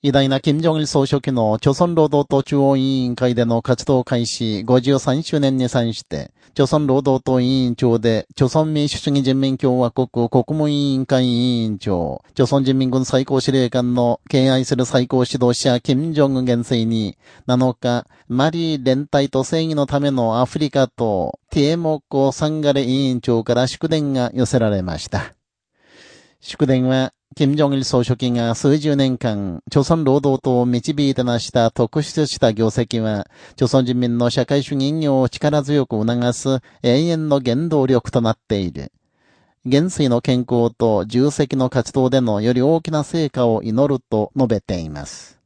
偉大な金正日総書記の朝鮮労働党中央委員会での活動開始53周年に際して、朝鮮労働党委員長で、朝鮮民主主義人民共和国国務委員会委員長、朝鮮人民軍最高司令官の敬愛する最高指導者金正恩元帥に、7日、マリー連帯と正義のためのアフリカ党、ティエモコ・サンガレ委員長から祝電が寄せられました。祝電は、金正日総書記が数十年間、朝鮮労働党を導いてなした特出した業績は、朝鮮人民の社会主義業を力強く促す永遠の原動力となっている。元帥の健康と重責の活動でのより大きな成果を祈ると述べています。